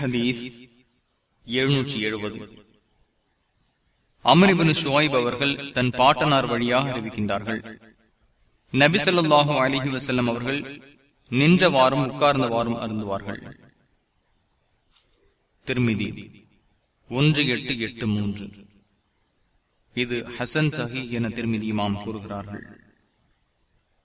ஹதீஸ் எழுநூற்றி எழுபது. அமரிபனு ஷுவாய்ப் அவர்கள் தன் பாட்டனார் வழியாக அறிவிக்கின்றார்கள். நபிசல்லாஹு அலிஹி வசல்லம் அவர்கள் நின்ற வாரம் உட்கார்ந்த வாரம் அருந்துவார்கள். திருமிதி ஒன்று எட்டு எட்டு மூன்று. இது ஹசன் சஹி என திருமிதி இமாம் கூறுகிறார்கள்.